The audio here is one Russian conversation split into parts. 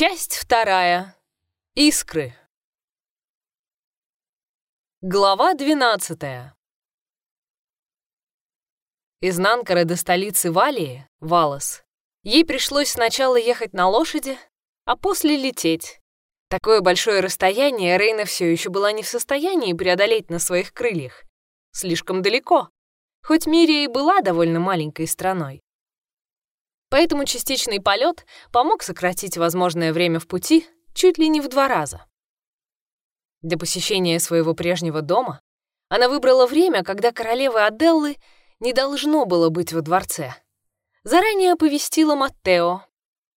Часть вторая. Искры. Глава двенадцатая. Из Нанкара до столицы Валии, Валас, ей пришлось сначала ехать на лошади, а после лететь. Такое большое расстояние Рейна все еще была не в состоянии преодолеть на своих крыльях. Слишком далеко, хоть Мирия и была довольно маленькой страной. Поэтому частичный полет помог сократить возможное время в пути чуть ли не в два раза. Для посещения своего прежнего дома она выбрала время, когда королевы Аделлы не должно было быть во дворце. Заранее оповестила Маттео,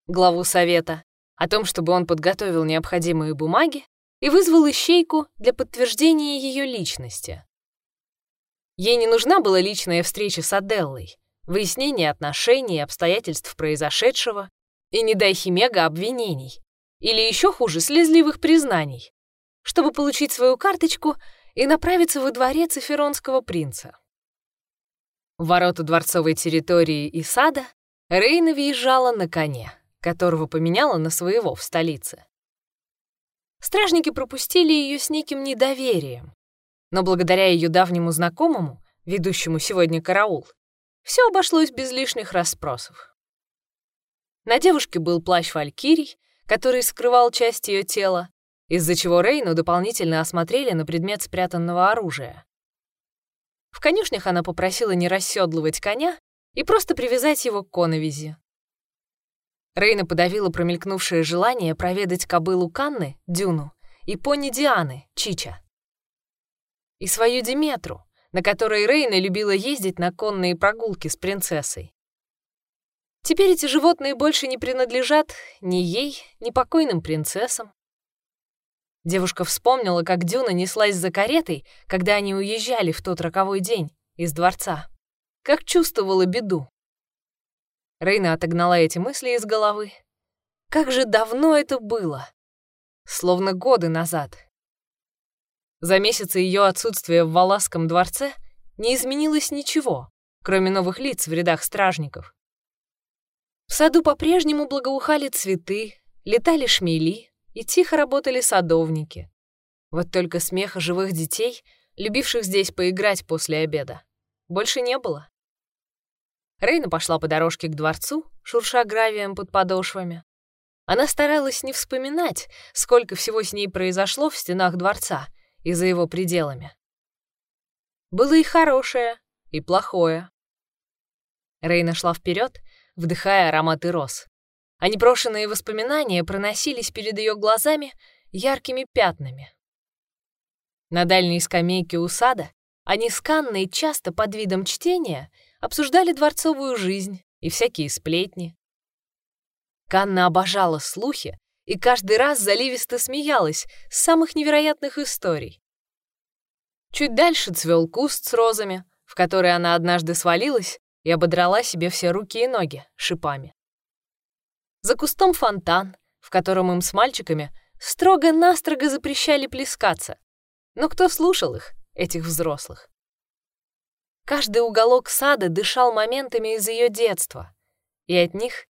главу совета, о том, чтобы он подготовил необходимые бумаги и вызвал ищейку для подтверждения ее личности. Ей не нужна была личная встреча с Аделлой, выяснение отношений и обстоятельств произошедшего и, не дай Химега, обвинений. Или еще хуже, слезливых признаний, чтобы получить свою карточку и направиться во дворец Эфиронского принца. В ворота дворцовой территории и сада Рейна въезжала на коне, которого поменяла на своего в столице. Стражники пропустили ее с неким недоверием, но благодаря ее давнему знакомому, ведущему сегодня караул, все обошлось без лишних расспросов. На девушке был плащ валькирий, который скрывал часть ее тела, из-за чего Рейну дополнительно осмотрели на предмет спрятанного оружия. В конюшнях она попросила не расседлывать коня и просто привязать его к коновизи. Рейна подавила промелькнувшее желание проведать кобылу Канны, Дюну, и пони Дианы, Чича. И свою Диметру, на которой Рейна любила ездить на конные прогулки с принцессой. Теперь эти животные больше не принадлежат ни ей, ни покойным принцессам. Девушка вспомнила, как Дюна неслась за каретой, когда они уезжали в тот роковой день из дворца. Как чувствовала беду. Рейна отогнала эти мысли из головы. Как же давно это было! Словно годы назад. За месяцы ее отсутствия в Валасском дворце не изменилось ничего, кроме новых лиц в рядах стражников. В саду по-прежнему благоухали цветы, летали шмели и тихо работали садовники. Вот только смеха живых детей, любивших здесь поиграть после обеда, больше не было. Рейна пошла по дорожке к дворцу, шурша гравием под подошвами. Она старалась не вспоминать, сколько всего с ней произошло в стенах дворца — и за его пределами. Было и хорошее, и плохое. Рейна шла вперед, вдыхая ароматы роз. А непрошенные воспоминания проносились перед ее глазами яркими пятнами. На дальней скамейке у сада они с Канной часто под видом чтения обсуждали дворцовую жизнь и всякие сплетни. Канна обожала слухи и каждый раз заливисто смеялась с самых невероятных историй. Чуть дальше цвел куст с розами, в который она однажды свалилась и ободрала себе все руки и ноги шипами. За кустом фонтан, в котором им с мальчиками строго-настрого запрещали плескаться. Но кто слушал их, этих взрослых? Каждый уголок сада дышал моментами из ее детства, и от них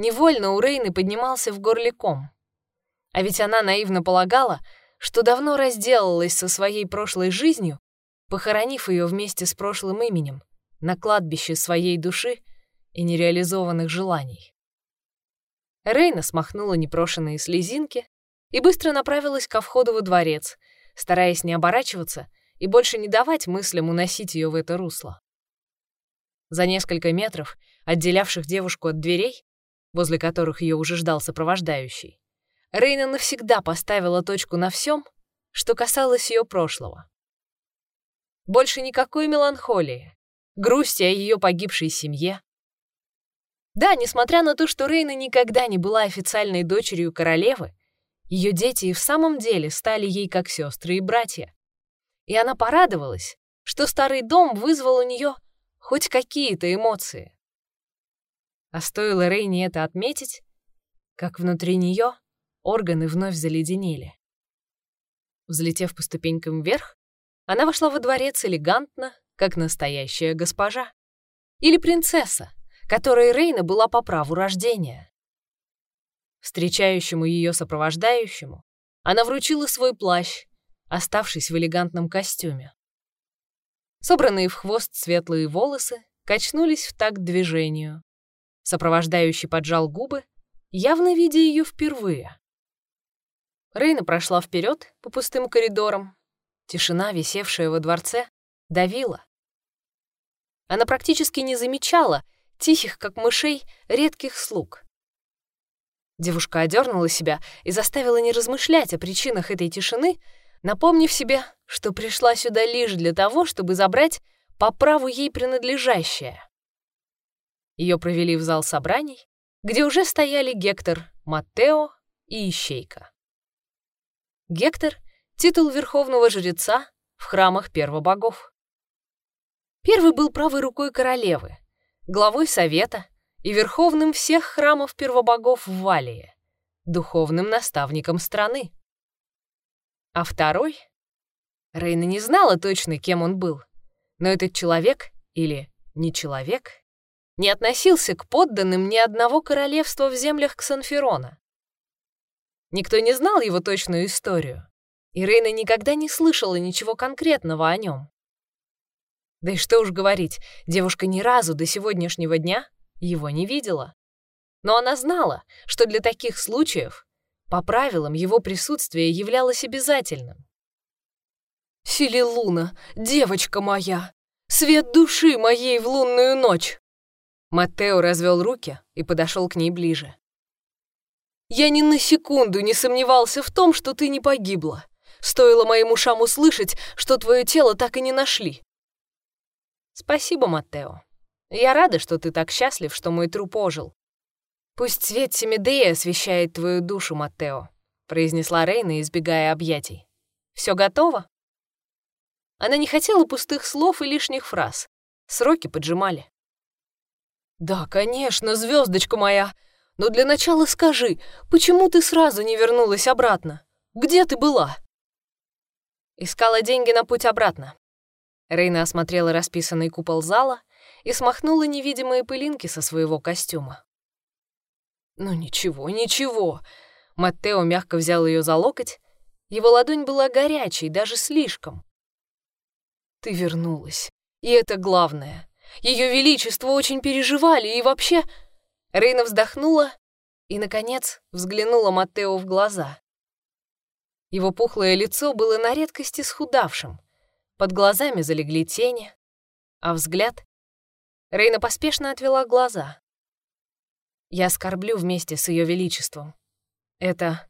невольно у Рейны поднимался в горле ком. А ведь она наивно полагала, что давно разделалась со своей прошлой жизнью, похоронив ее вместе с прошлым именем на кладбище своей души и нереализованных желаний. Рейна смахнула непрошенные слезинки и быстро направилась ко входу во дворец, стараясь не оборачиваться и больше не давать мыслям уносить ее в это русло. За несколько метров, отделявших девушку от дверей, возле которых ее уже ждал сопровождающий, Рейна навсегда поставила точку на всем, что касалось ее прошлого. Больше никакой меланхолии, грусти о ее погибшей семье. Да, несмотря на то, что Рейна никогда не была официальной дочерью королевы, ее дети и в самом деле стали ей как сестры и братья. И она порадовалась, что старый дом вызвал у нее хоть какие-то эмоции. А стоило Рейне это отметить, как внутри нее Органы вновь заледенели. Взлетев по ступенькам вверх, она вошла во дворец элегантно, как настоящая госпожа. Или принцесса, которой Рейна была по праву рождения. Встречающему ее сопровождающему она вручила свой плащ, оставшись в элегантном костюме. Собранные в хвост светлые волосы качнулись в такт движению. Сопровождающий поджал губы, явно видя ее впервые. Рейна прошла вперед по пустым коридорам. Тишина, висевшая во дворце, давила. Она практически не замечала тихих, как мышей, редких слуг. Девушка одернула себя и заставила не размышлять о причинах этой тишины, напомнив себе, что пришла сюда лишь для того, чтобы забрать по праву ей принадлежащее. Ее провели в зал собраний, где уже стояли Гектор, Маттео и Ищейка. Гектор — титул верховного жреца в храмах первобогов. Первый был правой рукой королевы, главой совета и верховным всех храмов первобогов в Валии, духовным наставником страны. А второй? Рейна не знала точно, кем он был, но этот человек или не человек не относился к подданным ни одного королевства в землях Ксанферона. Никто не знал его точную историю, и Рейна никогда не слышала ничего конкретного о нем. Да и что уж говорить, девушка ни разу до сегодняшнего дня его не видела. Но она знала, что для таких случаев по правилам его присутствие являлось обязательным. «Силилуна, девочка моя! Свет души моей в лунную ночь!» Маттео развел руки и подошел к ней ближе. «Я ни на секунду не сомневался в том, что ты не погибла. Стоило моим ушам услышать, что твое тело так и не нашли». «Спасибо, Маттео. Я рада, что ты так счастлив, что мой труп ожил. Пусть свет Семидея освещает твою душу, Маттео», произнесла Рейна, избегая объятий. Все готово?» Она не хотела пустых слов и лишних фраз. Сроки поджимали. «Да, конечно, звездочка моя. Но для начала скажи, почему ты сразу не вернулась обратно? Где ты была?» Искала деньги на путь обратно. Рейна осмотрела расписанный купол зала и смахнула невидимые пылинки со своего костюма. «Ну ничего, ничего!» Маттео мягко взял ее за локоть. Его ладонь была горячей, даже слишком. «Ты вернулась, и это главное. Ее Величество очень переживали, и вообще...» Рейна вздохнула и, наконец, взглянула Маттео в глаза. Его пухлое лицо было на редкость исхудавшим. Под глазами залегли тени, а взгляд... Рейна поспешно отвела глаза. Я скорблю вместе с Ее Величеством. Это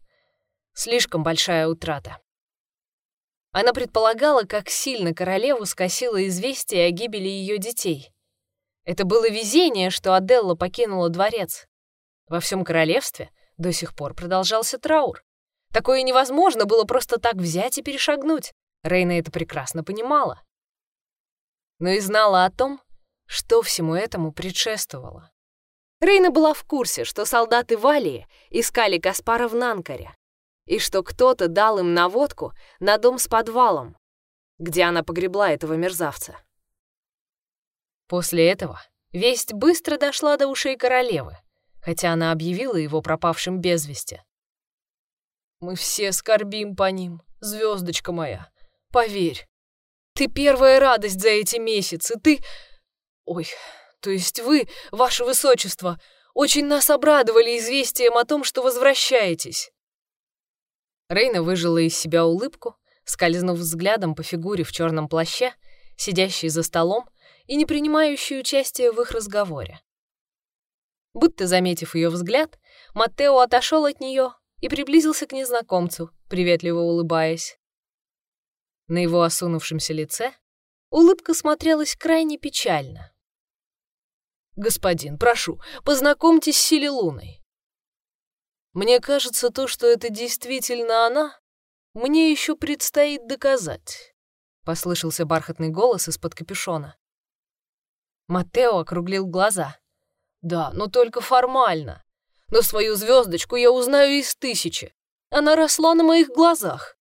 слишком большая утрата. Она предполагала, как сильно королеву скосило известие о гибели ее детей. Это было везение, что Аделла покинула дворец. Во всем королевстве до сих пор продолжался траур. Такое невозможно было просто так взять и перешагнуть. Рейна это прекрасно понимала. Но и знала о том, что всему этому предшествовало. Рейна была в курсе, что солдаты Валии искали Каспара в Нанкаре, и что кто-то дал им наводку на дом с подвалом, где она погребла этого мерзавца. После этого весть быстро дошла до ушей королевы, хотя она объявила его пропавшим без вести. «Мы все скорбим по ним, звездочка моя, поверь. Ты первая радость за эти месяцы, ты... Ой, то есть вы, ваше высочество, очень нас обрадовали известием о том, что возвращаетесь». Рейна выжила из себя улыбку, скользнув взглядом по фигуре в черном плаще, сидящей за столом и не принимающей участия в их разговоре. Будто заметив ее взгляд, Маттео отошел от нее и приблизился к незнакомцу, приветливо улыбаясь. На его осунувшемся лице улыбка смотрелась крайне печально. «Господин, прошу, познакомьтесь с Силилуной. Мне кажется, то, что это действительно она, мне еще предстоит доказать», — послышался бархатный голос из-под капюшона. Матео округлил глаза. «Да, но только формально. Но свою звездочку я узнаю из тысячи. Она росла на моих глазах».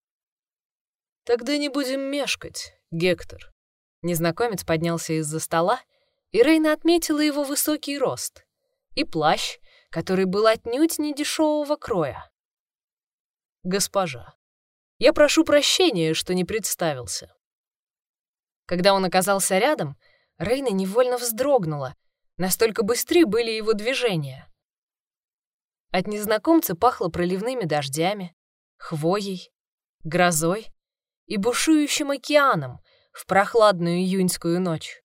«Тогда не будем мешкать, Гектор». Незнакомец поднялся из-за стола, и Рейна отметила его высокий рост и плащ который был отнюдь не дешевого кроя. «Госпожа, я прошу прощения, что не представился». Когда он оказался рядом, Рейна невольно вздрогнула, настолько быстры были его движения. От незнакомца пахло проливными дождями, хвоей, грозой и бушующим океаном в прохладную июньскую ночь.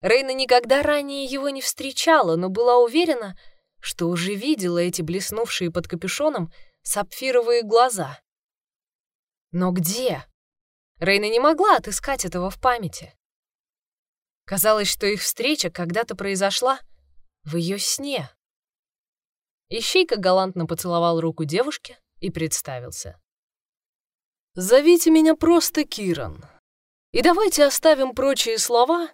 Рейна никогда ранее его не встречала, но была уверена, что уже видела эти блеснувшие под капюшоном сапфировые глаза. Но где? Рейна не могла отыскать этого в памяти. Казалось, что их встреча когда-то произошла в ее сне. Ищейка галантно поцеловал руку девушки и представился. «Зовите меня просто Киран. И давайте оставим прочие слова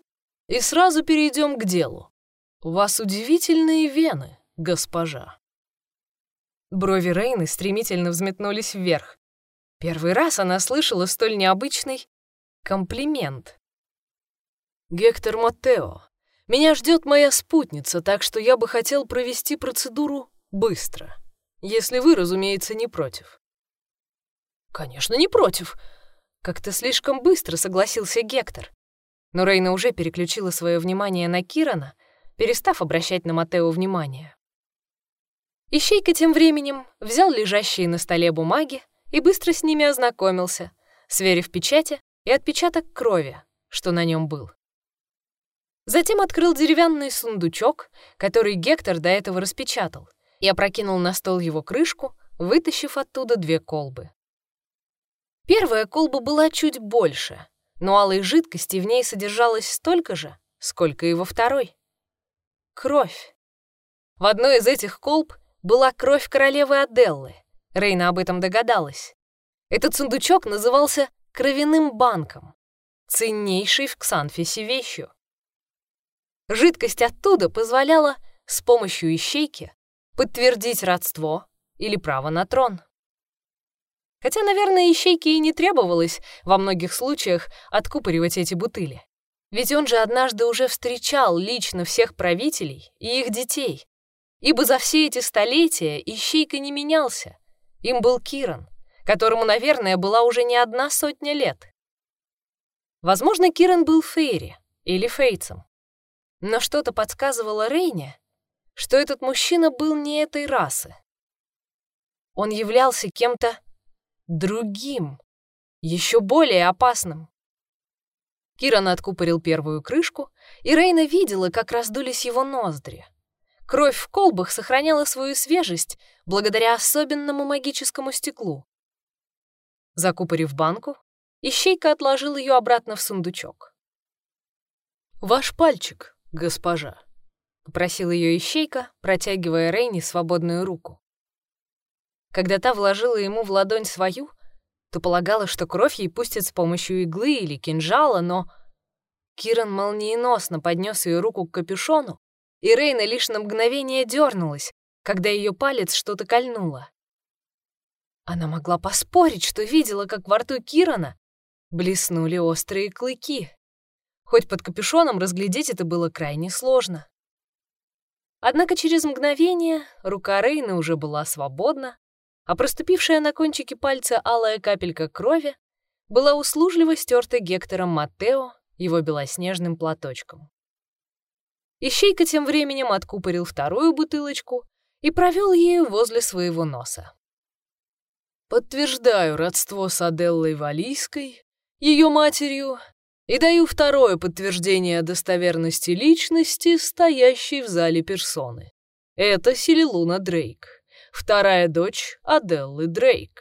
и сразу перейдем к делу. У вас удивительные вены, госпожа». Брови Рейны стремительно взметнулись вверх. Первый раз она слышала столь необычный комплимент. «Гектор Маттео, меня ждет моя спутница, так что я бы хотел провести процедуру быстро, если вы, разумеется, не против». «Конечно, не против», — как-то слишком быстро согласился Гектор. Но Рейна уже переключила свое внимание на Кирана, перестав обращать на Матео внимание. Ищейка тем временем взял лежащие на столе бумаги и быстро с ними ознакомился, сверив печати и отпечаток крови, что на нем был. Затем открыл деревянный сундучок, который Гектор до этого распечатал, и опрокинул на стол его крышку, вытащив оттуда две колбы. Первая колба была чуть больше, но алой жидкости в ней содержалось столько же, сколько и во второй. Кровь. В одной из этих колб была кровь королевы Аделлы. Рейна об этом догадалась. Этот сундучок назывался кровяным банком, ценнейшей в Ксанфисе вещью. Жидкость оттуда позволяла с помощью ищейки подтвердить родство или право на трон. Хотя, наверное, ищейке и не требовалось во многих случаях откупоривать эти бутыли. Ведь он же однажды уже встречал лично всех правителей и их детей. Ибо за все эти столетия ищейка не менялся. Им был Киран, которому, наверное, была уже не одна сотня лет. Возможно, Киран был Фейри или Фейцем. Но что-то подсказывало Рейне, что этот мужчина был не этой расы. Он являлся кем-то другим, еще более опасным. Киран откупорил первую крышку, и Рейна видела, как раздулись его ноздри. Кровь в колбах сохраняла свою свежесть благодаря особенному магическому стеклу. Закупорив банку, ищейка отложил ее обратно в сундучок. «Ваш пальчик», «Госпожа», — попросил ее ищейка, протягивая Рейни свободную руку. Когда та вложила ему в ладонь свою, то полагала, что кровь ей пустят с помощью иглы или кинжала, но... Киран молниеносно поднес ее руку к капюшону, и Рейна лишь на мгновение дернулась, когда ее палец что-то кольнуло. Она могла поспорить, что видела, как во рту Кирана блеснули острые клыки хоть под капюшоном разглядеть это было крайне сложно. Однако через мгновение рука Рейны уже была свободна, а проступившая на кончике пальца алая капелька крови была услужливо стерта Гектором Маттео его белоснежным платочком. Ищейка тем временем откупорил вторую бутылочку и провел ею возле своего носа. «Подтверждаю родство с Аделлой Валийской, ее матерью и даю второе подтверждение достоверности личности, стоящей в зале персоны. Это Селилуна Дрейк, вторая дочь Аделлы Дрейк.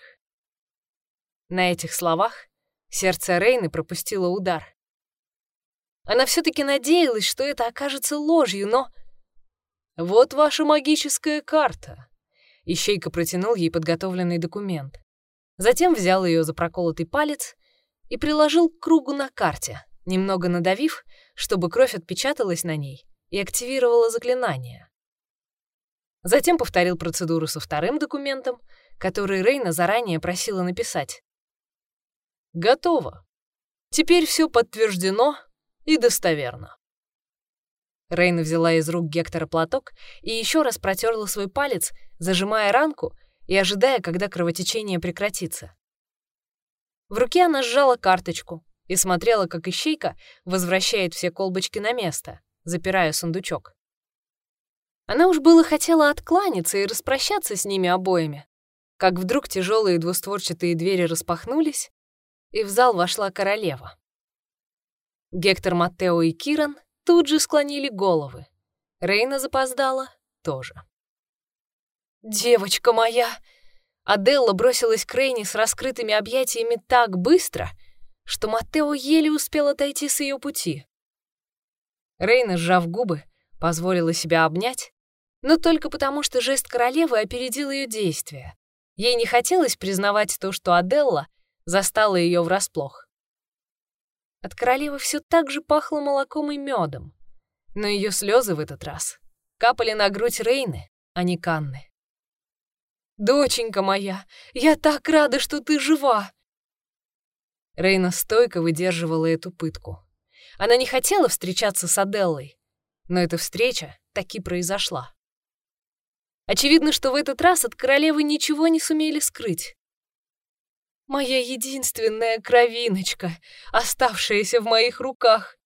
На этих словах сердце Рейны пропустило удар. Она все-таки надеялась, что это окажется ложью, но... «Вот ваша магическая карта», — Ищейка протянул ей подготовленный документ. Затем взял ее за проколотый палец и приложил к кругу на карте, немного надавив, чтобы кровь отпечаталась на ней и активировала заклинание. Затем повторил процедуру со вторым документом, который Рейна заранее просила написать. «Готово. Теперь все подтверждено и достоверно». Рейна взяла из рук Гектора платок и еще раз протерла свой палец, зажимая ранку и ожидая, когда кровотечение прекратится. В руке она сжала карточку и смотрела, как ищейка возвращает все колбочки на место, запирая сундучок. Она уж было хотела откланяться и распрощаться с ними обоими, как вдруг тяжелые двустворчатые двери распахнулись, и в зал вошла королева. Гектор, Маттео и Киран тут же склонили головы. Рейна запоздала тоже. «Девочка моя!» Аделла бросилась к Рейне с раскрытыми объятиями так быстро, что Маттео еле успел отойти с ее пути. Рейна, сжав губы, позволила себя обнять, но только потому, что жест королевы опередил ее действия. Ей не хотелось признавать то, что Аделла застала ее врасплох. От королевы все так же пахло молоком и медом, но ее слезы в этот раз капали на грудь Рейны, а не Канны. «Доченька моя, я так рада, что ты жива!» Рейна стойко выдерживала эту пытку. Она не хотела встречаться с Аделлой, но эта встреча таки произошла. Очевидно, что в этот раз от королевы ничего не сумели скрыть. Моя единственная кровиночка, оставшаяся в моих руках.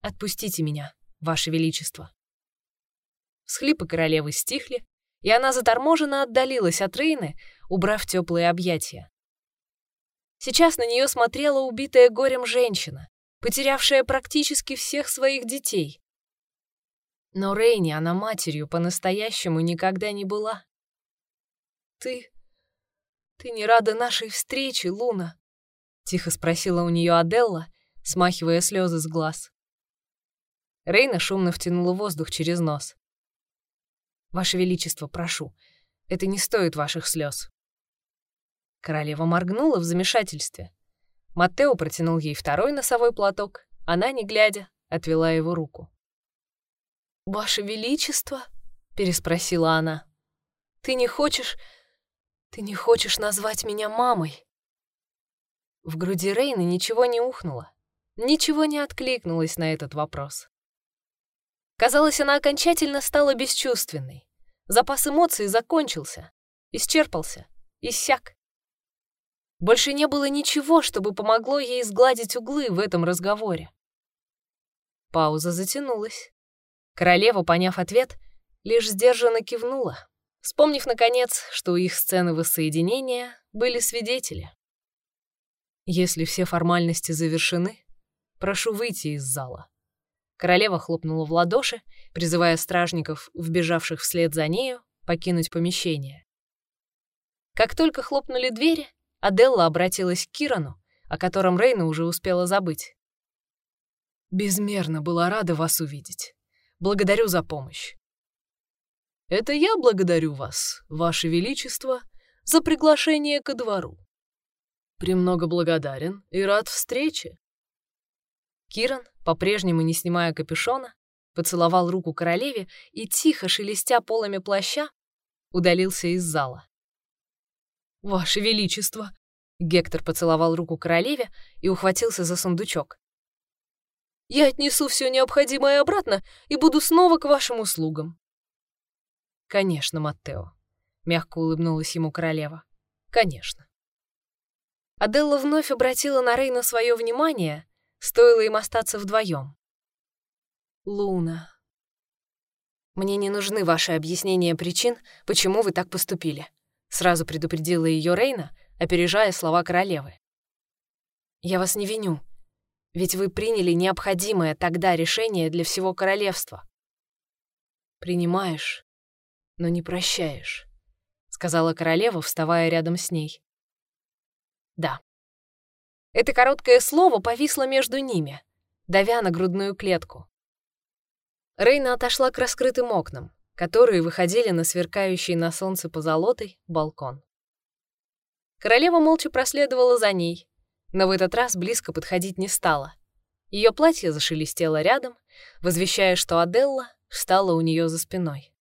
Отпустите меня, Ваше Величество. Схлипы королевы стихли, и она заторможенно отдалилась от Рейны, убрав теплые объятия. Сейчас на нее смотрела убитая горем женщина, потерявшая практически всех своих детей. Но Рейни она матерью по-настоящему никогда не была. «Ты... ты не рада нашей встрече, Луна?» — тихо спросила у нее Аделла, смахивая слезы с глаз. Рейна шумно втянула воздух через нос. «Ваше Величество, прошу, это не стоит ваших слез. Королева моргнула в замешательстве. Маттео протянул ей второй носовой платок, она, не глядя, отвела его руку. «Ваше Величество?» — переспросила она. «Ты не хочешь... ты не хочешь назвать меня мамой?» В груди Рейны ничего не ухнуло, ничего не откликнулось на этот вопрос. Казалось, она окончательно стала бесчувственной. Запас эмоций закончился, исчерпался, иссяк. Больше не было ничего, чтобы помогло ей сгладить углы в этом разговоре. Пауза затянулась. Королева, поняв ответ, лишь сдержанно кивнула, вспомнив, наконец, что у их сцены воссоединения были свидетели. «Если все формальности завершены, прошу выйти из зала». Королева хлопнула в ладоши, призывая стражников, вбежавших вслед за нею, покинуть помещение. Как только хлопнули двери, Аделла обратилась к Кирану, о котором Рейна уже успела забыть. «Безмерно была рада вас увидеть. Благодарю за помощь. Это я благодарю вас, ваше величество, за приглашение ко двору. Премного благодарен и рад встрече. Киран, по-прежнему не снимая капюшона, поцеловал руку королеве и, тихо шелестя полами плаща, удалился из зала. «Ваше Величество!» Гектор поцеловал руку королеве и ухватился за сундучок. Я отнесу все необходимое обратно и буду снова к вашим услугам». «Конечно, Маттео», — мягко улыбнулась ему королева. «Конечно». Аделла вновь обратила на Рейна свое внимание, стоило им остаться вдвоем. «Луна, мне не нужны ваши объяснения причин, почему вы так поступили», — сразу предупредила ее Рейна, опережая слова королевы. «Я вас не виню. Ведь вы приняли необходимое тогда решение для всего королевства. Принимаешь, но не прощаешь, сказала королева, вставая рядом с ней. Да. Это короткое слово повисло между ними, давя на грудную клетку. Рейна отошла к раскрытым окнам, которые выходили на сверкающий на солнце позолотой балкон. Королева молча проследовала за ней, но в этот раз близко подходить не стала. Ее платье зашелестело рядом, возвещая, что Аделла встала у нее за спиной.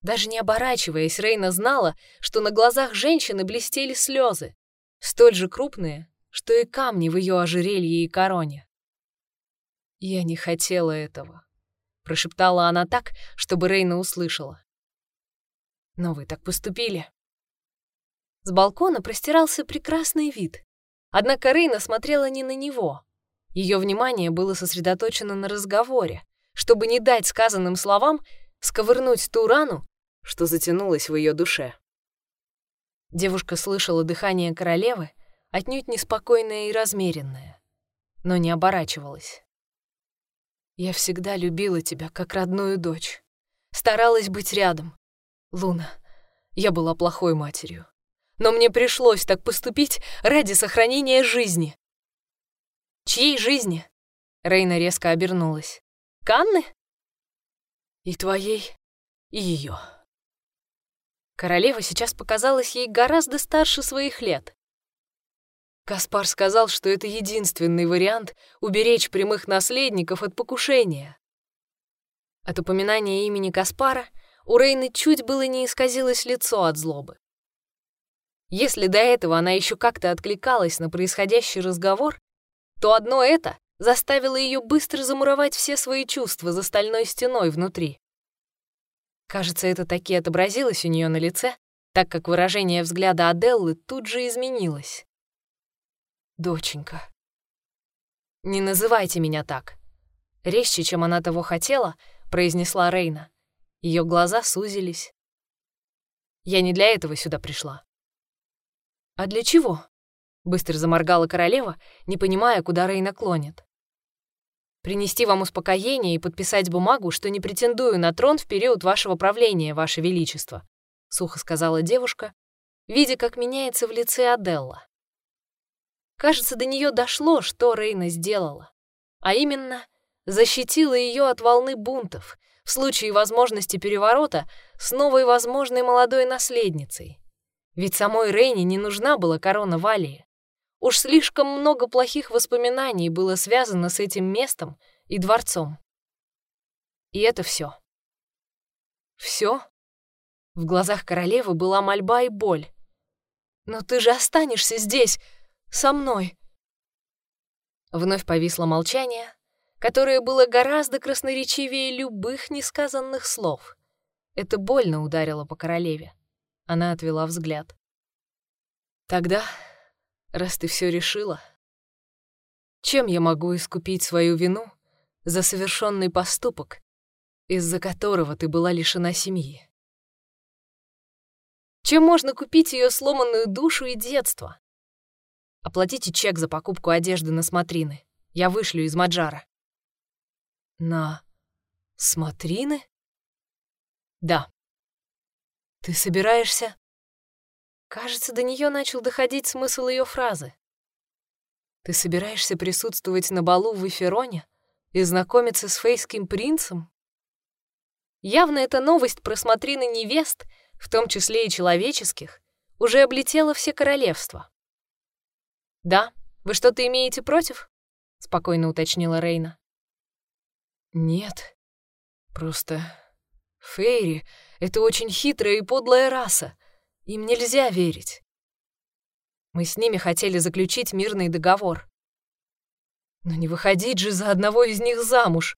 Даже не оборачиваясь, Рейна знала, что на глазах женщины блестели слезы, столь же крупные, что и камни в ее ожерелье и короне. Я не хотела этого, прошептала она так, чтобы Рейна услышала. Но вы так поступили. С балкона простирался прекрасный вид. Однако Рейна смотрела не на него. Ее внимание было сосредоточено на разговоре, чтобы не дать сказанным словам сковырнуть ту рану, что затянулась в ее душе. Девушка слышала дыхание королевы, отнюдь неспокойное и размеренное, но не оборачивалась. «Я всегда любила тебя как родную дочь. Старалась быть рядом. Луна, я была плохой матерью. Но мне пришлось так поступить ради сохранения жизни». «Чьей жизни?» Рейна резко обернулась. «Канны?» «И твоей, и ее. Королева сейчас показалась ей гораздо старше своих лет. Каспар сказал, что это единственный вариант уберечь прямых наследников от покушения. От упоминания имени Каспара у Рейны чуть было не исказилось лицо от злобы. Если до этого она еще как-то откликалась на происходящий разговор, то одно это заставило ее быстро замуровать все свои чувства за стальной стеной внутри. Кажется, это таки отобразилось у нее на лице, так как выражение взгляда Аделлы тут же изменилось. «Доченька». «Не называйте меня так». Резче, чем она того хотела, произнесла Рейна. Ее глаза сузились. «Я не для этого сюда пришла». «А для чего?» — быстро заморгала королева, не понимая, куда Рейна клонит принести вам успокоение и подписать бумагу, что не претендую на трон в период вашего правления, ваше величество», — сухо сказала девушка, видя, как меняется в лице Аделла. Кажется, до нее дошло, что Рейна сделала, а именно защитила ее от волны бунтов в случае возможности переворота с новой возможной молодой наследницей. Ведь самой Рейне не нужна была корона Валии. Уж слишком много плохих воспоминаний было связано с этим местом и дворцом. И это все. Все? В глазах королевы была мольба и боль. «Но ты же останешься здесь, со мной!» Вновь повисло молчание, которое было гораздо красноречивее любых несказанных слов. Это больно ударило по королеве. Она отвела взгляд. «Тогда раз ты все решила, чем я могу искупить свою вину за совершенный поступок, из-за которого ты была лишена семьи? Чем можно купить ее сломанную душу и детство? Оплатите чек за покупку одежды на смотрины. Я вышлю из Маджара. На смотрины? Да. Ты собираешься Кажется, до нее начал доходить смысл ее фразы. «Ты собираешься присутствовать на балу в Эфероне и знакомиться с фейским принцем?» Явно эта новость про смотрины невест, в том числе и человеческих, уже облетела все королевства. «Да, вы что-то имеете против?» — спокойно уточнила Рейна. «Нет, просто Фейри — это очень хитрая и подлая раса, им нельзя верить. Мы с ними хотели заключить мирный договор. Но не выходить же за одного из них замуж.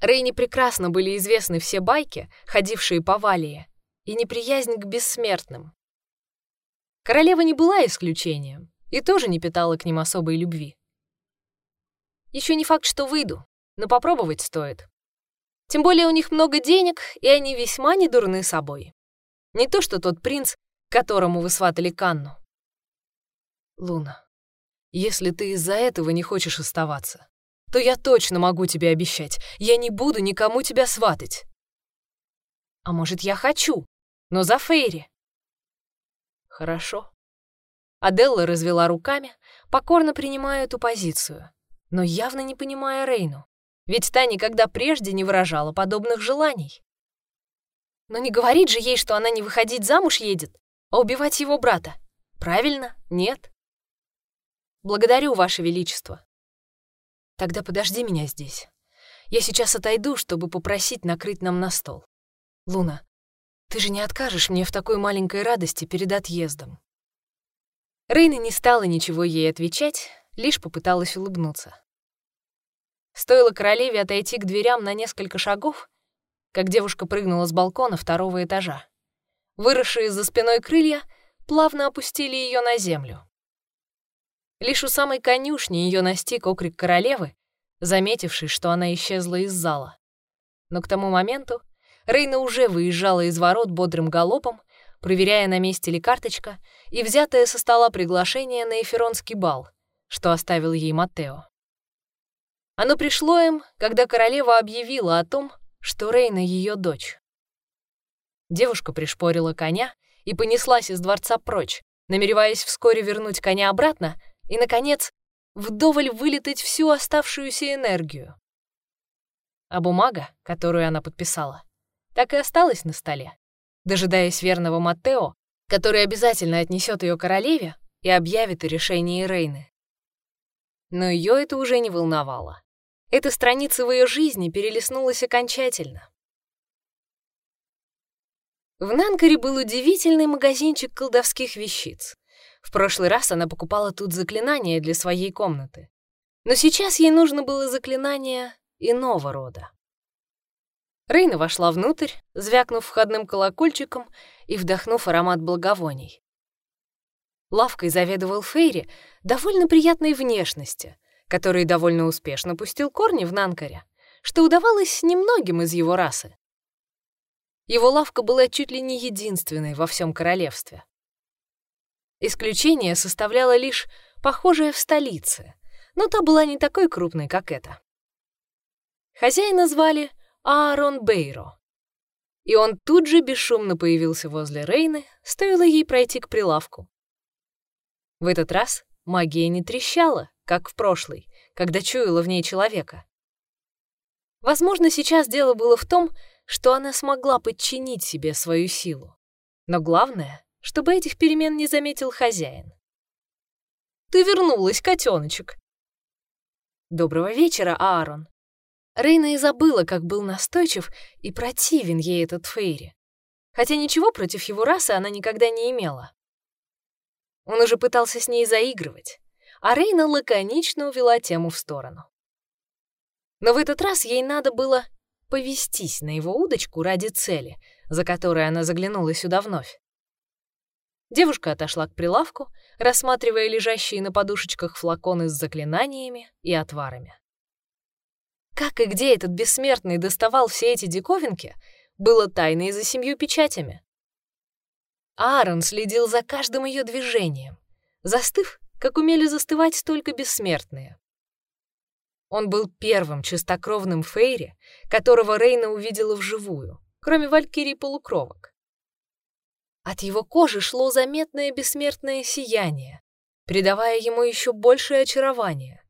Рейне прекрасно были известны все байки, ходившие по Валии, и неприязнь к бессмертным. Королева не была исключением и тоже не питала к ним особой любви. Еще не факт, что выйду, но попробовать стоит. Тем более у них много денег, и они весьма недурны собой. Не то, что тот принц, которому вы сватали Канну. Луна, если ты из-за этого не хочешь оставаться, то я точно могу тебе обещать, я не буду никому тебя сватать. А может, я хочу, но за Фейри. Хорошо. Аделла развела руками, покорно принимая эту позицию, но явно не понимая Рейну, ведь та никогда прежде не выражала подобных желаний. Но не говорить же ей, что она не выходить замуж едет, а убивать его брата. Правильно? Нет? Благодарю, Ваше Величество. Тогда подожди меня здесь. Я сейчас отойду, чтобы попросить накрыть нам на стол. Луна, ты же не откажешь мне в такой маленькой радости перед отъездом. Рейна не стала ничего ей отвечать, лишь попыталась улыбнуться. Стоило королеве отойти к дверям на несколько шагов, как девушка прыгнула с балкона второго этажа. Выросшие за спиной крылья плавно опустили ее на землю. Лишь у самой конюшни ее настиг окрик королевы, заметивший, что она исчезла из зала. Но к тому моменту Рейна уже выезжала из ворот бодрым галопом, проверяя, на месте ли карточка, и взятое со стола приглашение на эфиронский бал, что оставил ей Маттео. Оно пришло им, когда королева объявила о том, что Рейна ее дочь. Девушка пришпорила коня и понеслась из дворца прочь, намереваясь вскоре вернуть коня обратно и, наконец, вдоволь вылетать всю оставшуюся энергию. А бумага, которую она подписала, так и осталась на столе, дожидаясь верного Маттео, который обязательно отнесет ее королеве и объявит о решении Рейны. Но ее это уже не волновало. Эта страница в ее жизни перелистнулась окончательно. В Нанкаре был удивительный магазинчик колдовских вещиц. В прошлый раз она покупала тут заклинания для своей комнаты. Но сейчас ей нужно было заклинание иного рода. Рейна вошла внутрь, звякнув входным колокольчиком и вдохнув аромат благовоний. Лавкой заведовал Фейри довольно приятной внешности, который довольно успешно пустил корни в Нанкаре, что удавалось немногим из его расы. Его лавка была чуть ли не единственной во всем королевстве. Исключение составляло лишь похожая в столице, но та была не такой крупной, как эта. Хозяина звали Аарон Бейро. И он тут же бесшумно появился возле Рейны, стоило ей пройти к прилавку. В этот раз магия не трещала, как в прошлый, когда чуяла в ней человека. Возможно, сейчас дело было в том, что она смогла подчинить себе свою силу. Но главное, чтобы этих перемен не заметил хозяин. «Ты вернулась, котеночек!» «Доброго вечера, Аарон!» Рейна и забыла, как был настойчив и противен ей этот Фейри. Хотя ничего против его расы она никогда не имела. Он уже пытался с ней заигрывать, а Рейна лаконично увела тему в сторону. Но в этот раз ей надо было повестись на его удочку ради цели, за которой она заглянула сюда вновь. Девушка отошла к прилавку, рассматривая лежащие на подушечках флаконы с заклинаниями и отварами. Как и где этот бессмертный доставал все эти диковинки, было тайной за семью печатями. Аарон следил за каждым ее движением, застыв как умели застывать только бессмертные. Он был первым чистокровным Фейри, которого Рейна увидела вживую, кроме Валькирии полукровок. От его кожи шло заметное бессмертное сияние, придавая ему еще большее очарование.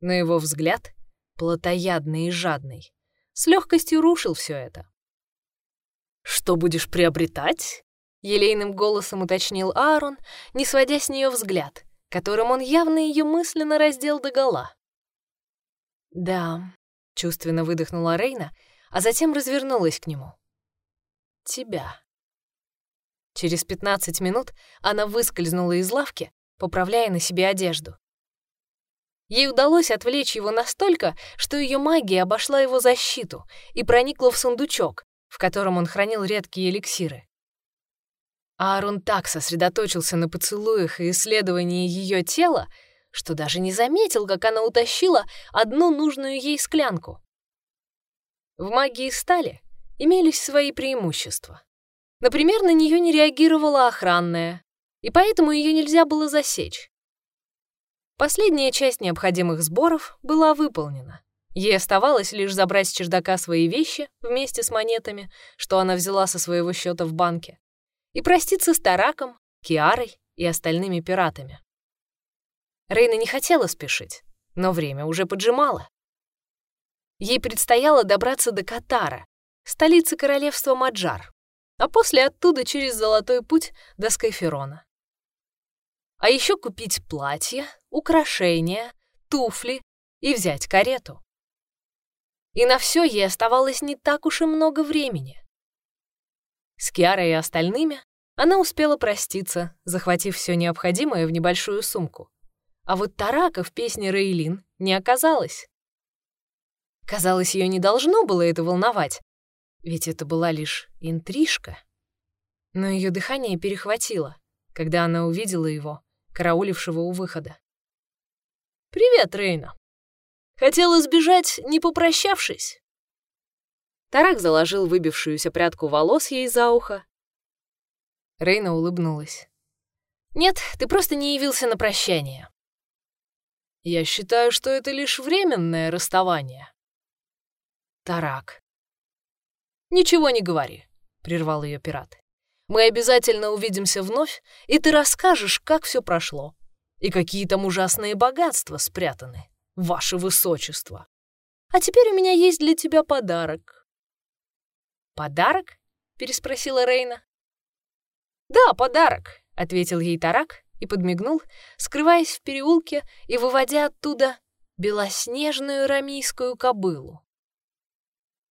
Но его взгляд, плотоядный и жадный, с легкостью рушил все это. «Что будешь приобретать?» — елейным голосом уточнил Аарон, не сводя с нее взгляд, которым он явно ее мысленно раздел догола. «Да», — чувственно выдохнула Рейна, а затем развернулась к нему. «Тебя». Через пятнадцать минут она выскользнула из лавки, поправляя на себе одежду. Ей удалось отвлечь его настолько, что ее магия обошла его защиту и проникла в сундучок, в котором он хранил редкие эликсиры. Аарон так сосредоточился на поцелуях и исследовании ее тела, что даже не заметил, как она утащила одну нужную ей склянку. В магии стали имелись свои преимущества. Например, на нее не реагировала охранная, и поэтому ее нельзя было засечь. Последняя часть необходимых сборов была выполнена. Ей оставалось лишь забрать с чердака свои вещи вместе с монетами, что она взяла со своего счета в банке, и проститься с Тараком, Киарой и остальными пиратами. Рейна не хотела спешить, но время уже поджимало. Ей предстояло добраться до Катара, столицы королевства Маджар, а после оттуда через Золотой путь до Скайферона. А еще купить платье, украшения, туфли и взять карету. И на все ей оставалось не так уж и много времени. С Киарой и остальными она успела проститься, захватив все необходимое в небольшую сумку. А вот Тарака в песне Рейлин не оказалось. Казалось, ее не должно было это волновать, ведь это была лишь интрижка. Но ее дыхание перехватило, когда она увидела его, караулившего у выхода. «Привет, Рейна. Хотела сбежать, не попрощавшись?» Тарак заложил выбившуюся прядку волос ей за ухо. Рейна улыбнулась. «Нет, ты просто не явился на прощание». «Я считаю, что это лишь временное расставание». «Тарак». «Ничего не говори», — прервал ее пират. «Мы обязательно увидимся вновь, и ты расскажешь, как все прошло, и какие там ужасные богатства спрятаны, ваше высочество. А теперь у меня есть для тебя подарок». «Подарок?» — переспросила Рейна. «Да, подарок», — ответил ей Тарак и подмигнул, скрываясь в переулке и выводя оттуда белоснежную рамийскую кобылу.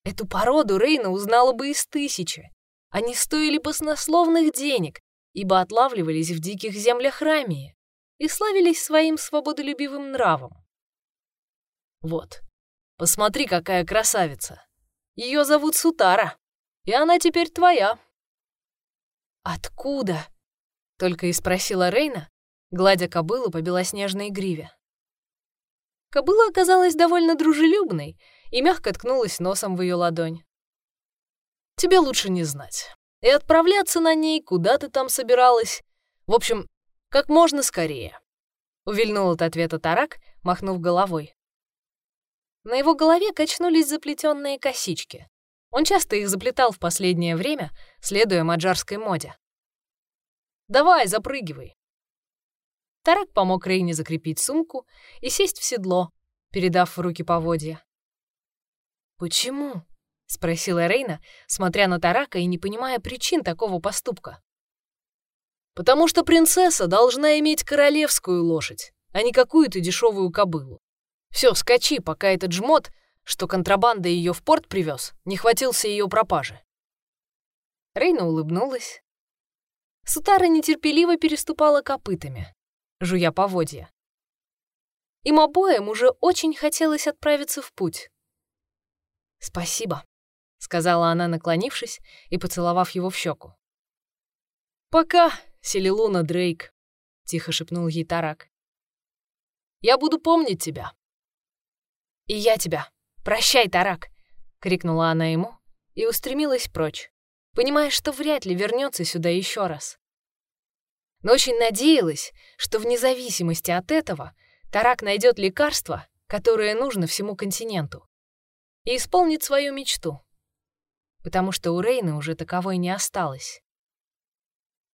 Эту породу Рейна узнала бы из тысячи. Они стоили баснословных денег, ибо отлавливались в диких землях Рамии и славились своим свободолюбивым нравом. Вот, посмотри, какая красавица. Ее зовут Сутара, и она теперь твоя. «Откуда?» — только и спросила Рейна, гладя кобылу по белоснежной гриве. Кобыла оказалась довольно дружелюбной и мягко ткнулась носом в ее ладонь. «Тебе лучше не знать. И отправляться на ней, куда ты там собиралась. В общем, как можно скорее», — увильнул от ответа Тарак, махнув головой. На его голове качнулись заплетенные косички. Он часто их заплетал в последнее время, следуя маджарской моде. «Давай, запрыгивай!» Тарак помог Рейне закрепить сумку и сесть в седло, передав в руки поводья. «Почему?» — спросила Рейна, смотря на Тарака и не понимая причин такого поступка. «Потому что принцесса должна иметь королевскую лошадь, а не какую-то дешевую кобылу. Все, скачи, пока этот жмот что контрабанда ее в порт привез, не хватился ее пропажи. Рейна улыбнулась. Сутара нетерпеливо переступала копытами, жуя поводья. Им обоим уже очень хотелось отправиться в путь. «Спасибо», — сказала она, наклонившись и поцеловав его в щеку. «Пока, Селилуна Дрейк», — тихо шепнул ей Тарак. «Я буду помнить тебя». «И я тебя», «Прощай, Тарак!» — крикнула она ему и устремилась прочь, понимая, что вряд ли вернется сюда еще раз. Но очень надеялась, что вне зависимости от этого Тарак найдет лекарство, которое нужно всему континенту, и исполнит свою мечту, потому что у Рейны уже таковой не осталось.